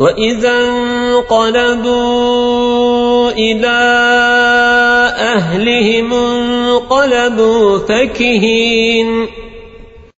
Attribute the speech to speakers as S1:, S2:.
S1: وإذا انقلبوا إلى أهلهم انقلبوا فكهين